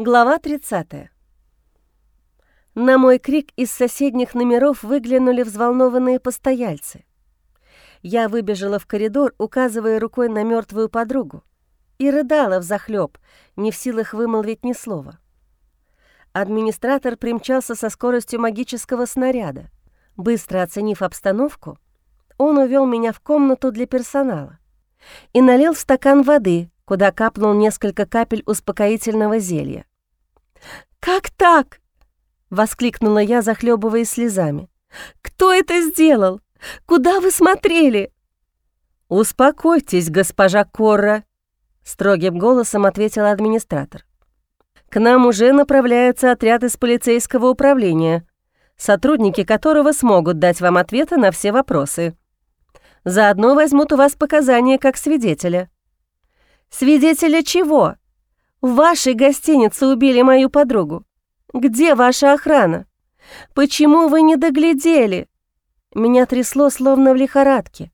Глава 30. На мой крик из соседних номеров выглянули взволнованные постояльцы. Я выбежала в коридор, указывая рукой на мертвую подругу, и рыдала взахлёб, не в силах вымолвить ни слова. Администратор примчался со скоростью магического снаряда. Быстро оценив обстановку, он увел меня в комнату для персонала и налил в стакан воды, куда капнул несколько капель успокоительного зелья. «Как так?» — воскликнула я, захлебываясь слезами. «Кто это сделал? Куда вы смотрели?» «Успокойтесь, госпожа Корра», — строгим голосом ответил администратор. «К нам уже направляется отряд из полицейского управления, сотрудники которого смогут дать вам ответы на все вопросы. Заодно возьмут у вас показания как свидетеля». «Свидетеля чего? В вашей гостинице убили мою подругу. Где ваша охрана? Почему вы не доглядели?» Меня трясло, словно в лихорадке,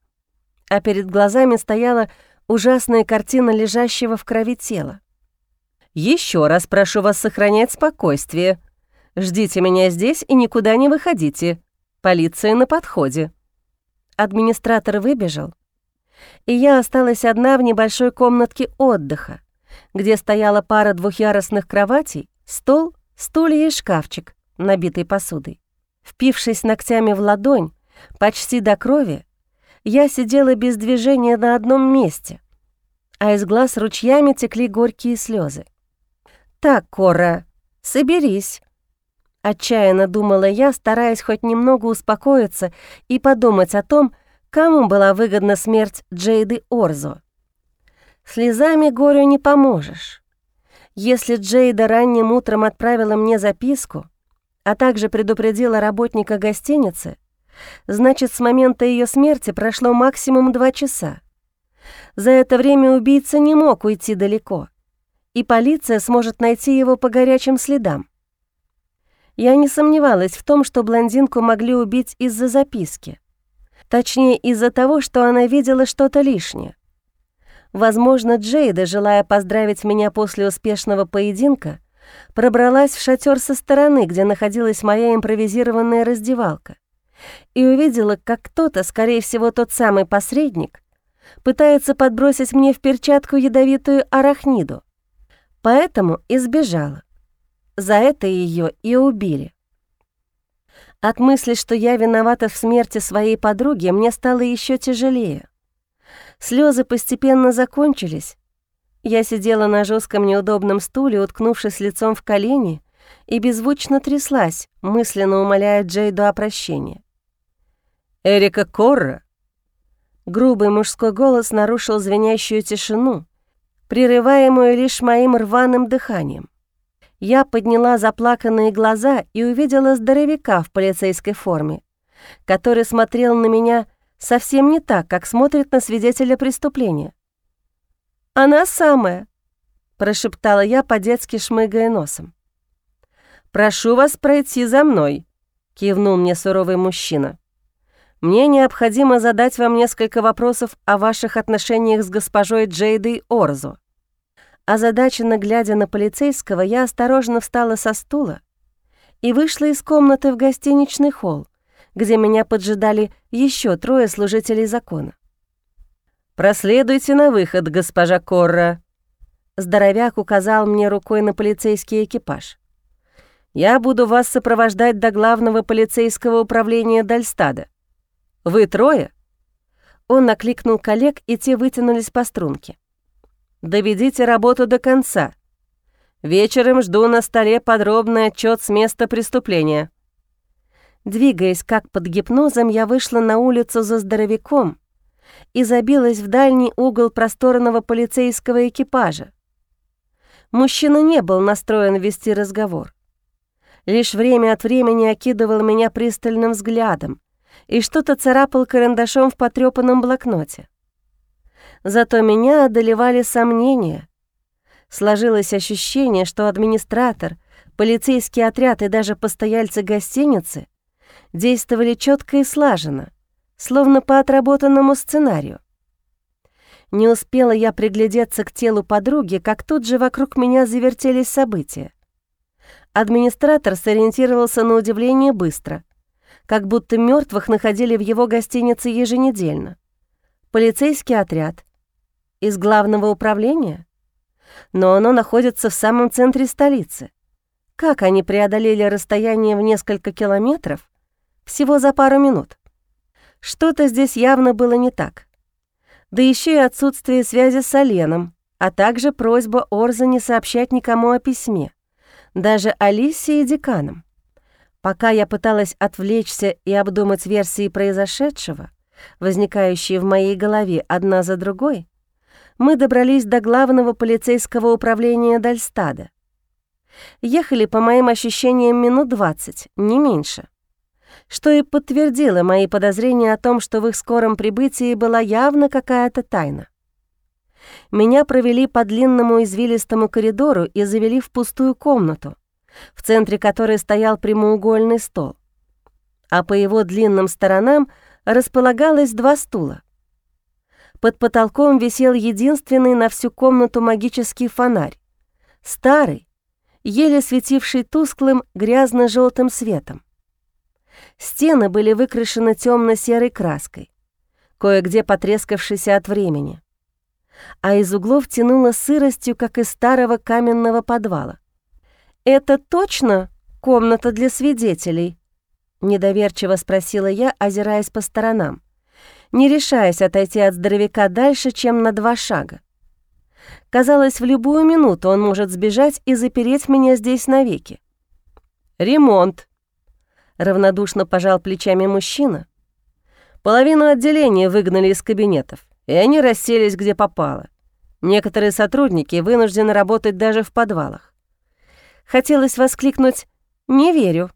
а перед глазами стояла ужасная картина лежащего в крови тела. Еще раз прошу вас сохранять спокойствие. Ждите меня здесь и никуда не выходите. Полиция на подходе». Администратор выбежал, и я осталась одна в небольшой комнатке отдыха, где стояла пара двухъярусных кроватей, стол, стулья и шкафчик, набитый посудой. Впившись ногтями в ладонь, почти до крови, я сидела без движения на одном месте, а из глаз ручьями текли горькие слезы. «Так, Кора, соберись», — отчаянно думала я, стараясь хоть немного успокоиться и подумать о том, Кому была выгодна смерть Джейды Орзо? Слезами горю не поможешь. Если Джейда ранним утром отправила мне записку, а также предупредила работника гостиницы, значит, с момента ее смерти прошло максимум два часа. За это время убийца не мог уйти далеко, и полиция сможет найти его по горячим следам. Я не сомневалась в том, что блондинку могли убить из-за записки. Точнее, из-за того, что она видела что-то лишнее. Возможно, Джейда, желая поздравить меня после успешного поединка, пробралась в шатер со стороны, где находилась моя импровизированная раздевалка, и увидела, как кто-то, скорее всего, тот самый посредник, пытается подбросить мне в перчатку ядовитую арахниду. Поэтому избежала. За это ее и убили. От мысли, что я виновата в смерти своей подруги, мне стало еще тяжелее. Слезы постепенно закончились. Я сидела на жестком неудобном стуле, уткнувшись лицом в колени, и беззвучно тряслась, мысленно умоляя Джейду о прощении. «Эрика Корра?» Грубый мужской голос нарушил звенящую тишину, прерываемую лишь моим рваным дыханием. Я подняла заплаканные глаза и увидела здоровяка в полицейской форме, который смотрел на меня совсем не так, как смотрит на свидетеля преступления. «Она самая», — прошептала я, по-детски шмыгая носом. «Прошу вас пройти за мной», — кивнул мне суровый мужчина. «Мне необходимо задать вам несколько вопросов о ваших отношениях с госпожой Джейдой Орзо». Озадаченно глядя на полицейского, я осторожно встала со стула и вышла из комнаты в гостиничный холл, где меня поджидали еще трое служителей закона. «Проследуйте на выход, госпожа Корра», — здоровяк указал мне рукой на полицейский экипаж. «Я буду вас сопровождать до главного полицейского управления Дальстада. Вы трое?» Он накликнул коллег, и те вытянулись по струнке. Доведите работу до конца. Вечером жду на столе подробный отчет с места преступления». Двигаясь как под гипнозом, я вышла на улицу за здоровяком и забилась в дальний угол просторного полицейского экипажа. Мужчина не был настроен вести разговор. Лишь время от времени окидывал меня пристальным взглядом и что-то царапал карандашом в потрёпанном блокноте. Зато меня одолевали сомнения. Сложилось ощущение, что администратор, полицейский отряд и даже постояльцы гостиницы действовали четко и слаженно, словно по отработанному сценарию. Не успела я приглядеться к телу подруги, как тут же вокруг меня завертелись события. Администратор сориентировался на удивление быстро, как будто мертвых находили в его гостинице еженедельно. Полицейский отряд. Из главного управления? Но оно находится в самом центре столицы. Как они преодолели расстояние в несколько километров всего за пару минут? Что-то здесь явно было не так. Да еще и отсутствие связи с Оленом, а также просьба Орза не сообщать никому о письме даже Алисе и деканам. Пока я пыталась отвлечься и обдумать версии произошедшего, возникающие в моей голове одна за другой, мы добрались до главного полицейского управления Дальстада. Ехали, по моим ощущениям, минут двадцать, не меньше, что и подтвердило мои подозрения о том, что в их скором прибытии была явно какая-то тайна. Меня провели по длинному извилистому коридору и завели в пустую комнату, в центре которой стоял прямоугольный стол. А по его длинным сторонам располагалось два стула. Под потолком висел единственный на всю комнату магический фонарь, старый, еле светивший тусклым грязно желтым светом. Стены были выкрашены темно серой краской, кое-где потрескавшейся от времени а из углов тянуло сыростью, как из старого каменного подвала. «Это точно комната для свидетелей?» — недоверчиво спросила я, озираясь по сторонам, не решаясь отойти от здоровяка дальше, чем на два шага. Казалось, в любую минуту он может сбежать и запереть меня здесь навеки. «Ремонт», — равнодушно пожал плечами мужчина. «Половину отделения выгнали из кабинетов и они расселись где попало. Некоторые сотрудники вынуждены работать даже в подвалах. Хотелось воскликнуть «Не верю».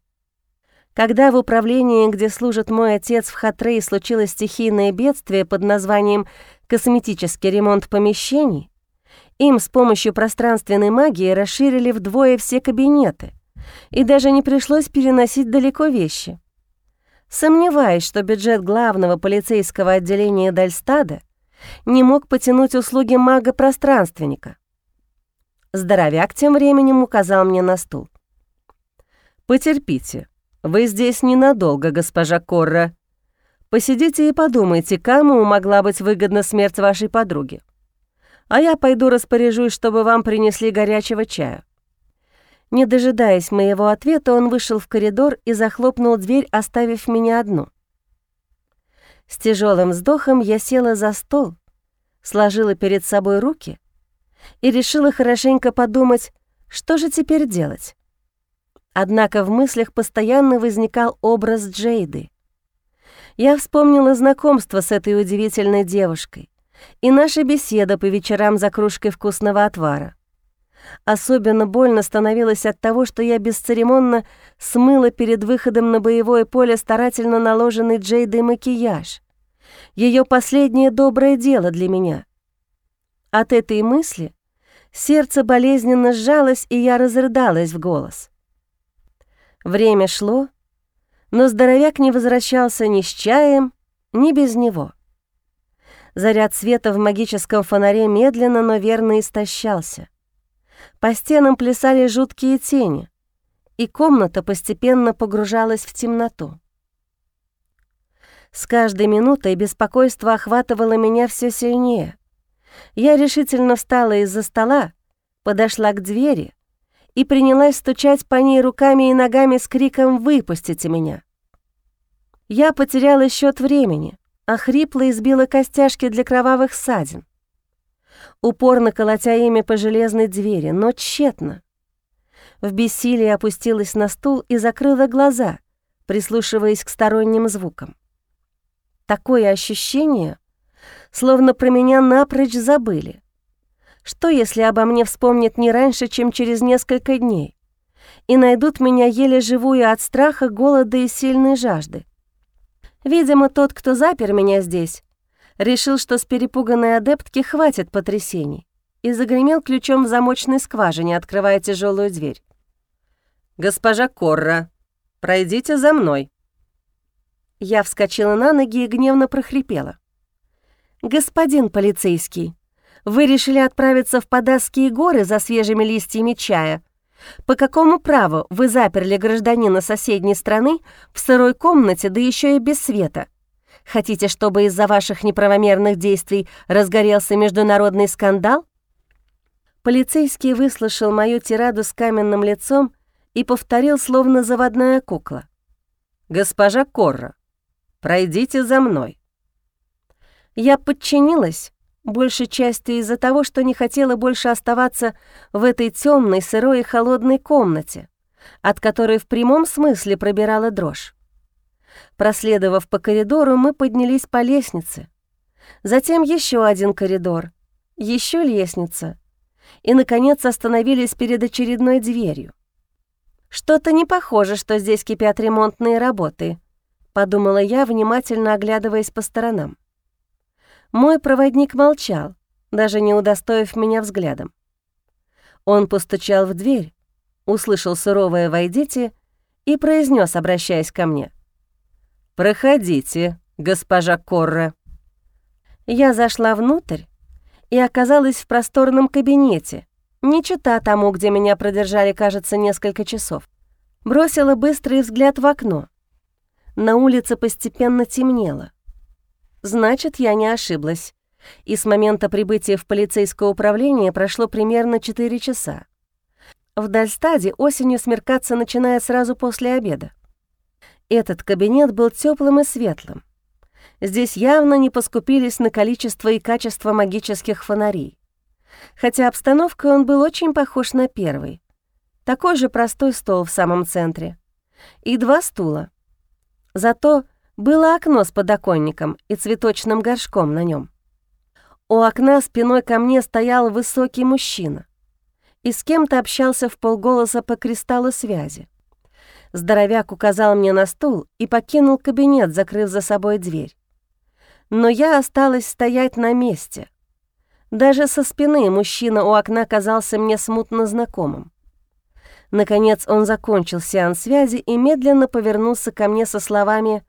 Когда в управлении, где служит мой отец в Хатрее, случилось стихийное бедствие под названием «косметический ремонт помещений», им с помощью пространственной магии расширили вдвое все кабинеты, и даже не пришлось переносить далеко вещи. Сомневаюсь, что бюджет главного полицейского отделения Дальстада не мог потянуть услуги мага-пространственника. Здоровяк тем временем указал мне на стул. «Потерпите, вы здесь ненадолго, госпожа Корра. Посидите и подумайте, кому могла быть выгодна смерть вашей подруги. А я пойду распоряжусь, чтобы вам принесли горячего чая». Не дожидаясь моего ответа, он вышел в коридор и захлопнул дверь, оставив меня одну — с тяжелым вздохом я села за стол, сложила перед собой руки и решила хорошенько подумать, что же теперь делать. Однако в мыслях постоянно возникал образ Джейды. Я вспомнила знакомство с этой удивительной девушкой и наша беседа по вечерам за кружкой вкусного отвара. Особенно больно становилось от того, что я бесцеремонно смыла перед выходом на боевое поле старательно наложенный Джейдой макияж. Ее последнее доброе дело для меня. От этой мысли сердце болезненно сжалось, и я разрыдалась в голос. Время шло, но здоровяк не возвращался ни с чаем, ни без него. Заряд света в магическом фонаре медленно, но верно истощался — по стенам плясали жуткие тени, и комната постепенно погружалась в темноту. С каждой минутой беспокойство охватывало меня все сильнее. Я решительно встала из-за стола, подошла к двери и принялась стучать по ней руками и ногами с криком «Выпустите меня!». Я потеряла счет времени, а хрипло избила костяшки для кровавых ссадин упорно колотя ими по железной двери, но тщетно. В бессилии опустилась на стул и закрыла глаза, прислушиваясь к сторонним звукам. Такое ощущение, словно про меня напрочь забыли. Что, если обо мне вспомнят не раньше, чем через несколько дней, и найдут меня еле живую от страха, голода и сильной жажды? Видимо, тот, кто запер меня здесь, решил, что с перепуганной адептки хватит потрясений, и загремел ключом в замочной скважине, открывая тяжелую дверь. «Госпожа Корра, пройдите за мной». Я вскочила на ноги и гневно прохрипела. «Господин полицейский, вы решили отправиться в Подасские горы за свежими листьями чая, По какому праву вы заперли гражданина соседней страны в сырой комнате, да еще и без света? Хотите, чтобы из-за ваших неправомерных действий разгорелся международный скандал? Полицейский выслушал мою тираду с каменным лицом и повторил, словно заводная кукла. «Госпожа Корра, пройдите за мной». Я подчинилась, большей частью из-за того, что не хотела больше оставаться в этой темной, сырой и холодной комнате, от которой в прямом смысле пробирала дрожь. Проследовав по коридору, мы поднялись по лестнице. Затем еще один коридор, еще лестница, и, наконец, остановились перед очередной дверью. «Что-то не похоже, что здесь кипят ремонтные работы», — подумала я, внимательно оглядываясь по сторонам. Мой проводник молчал, даже не удостоив меня взглядом. Он постучал в дверь, услышал суровое «Войдите» и произнес, обращаясь ко мне. «Проходите, госпожа Корра». Я зашла внутрь и оказалась в просторном кабинете, не чита тому, где меня продержали, кажется, несколько часов. Бросила быстрый взгляд в окно. На улице постепенно темнело. Значит, я не ошиблась. И с момента прибытия в полицейское управление прошло примерно 4 часа. В Дальстаде осенью смеркаться начиная сразу после обеда. Этот кабинет был теплым и светлым. Здесь явно не поскупились на количество и качество магических фонарей. Хотя обстановкой он был очень похож на первый. Такой же простой стол в самом центре. И два стула. Зато было окно с подоконником и цветочным горшком на нем. У окна спиной ко мне стоял высокий мужчина и с кем-то общался в полголоса по кристаллу связи. Здоровяк указал мне на стул и покинул кабинет, закрыв за собой дверь. Но я осталась стоять на месте. Даже со спины мужчина у окна казался мне смутно знакомым. Наконец он закончил сеанс связи и медленно повернулся ко мне со словами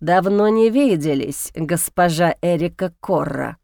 «Давно не виделись, госпожа Эрика Корра».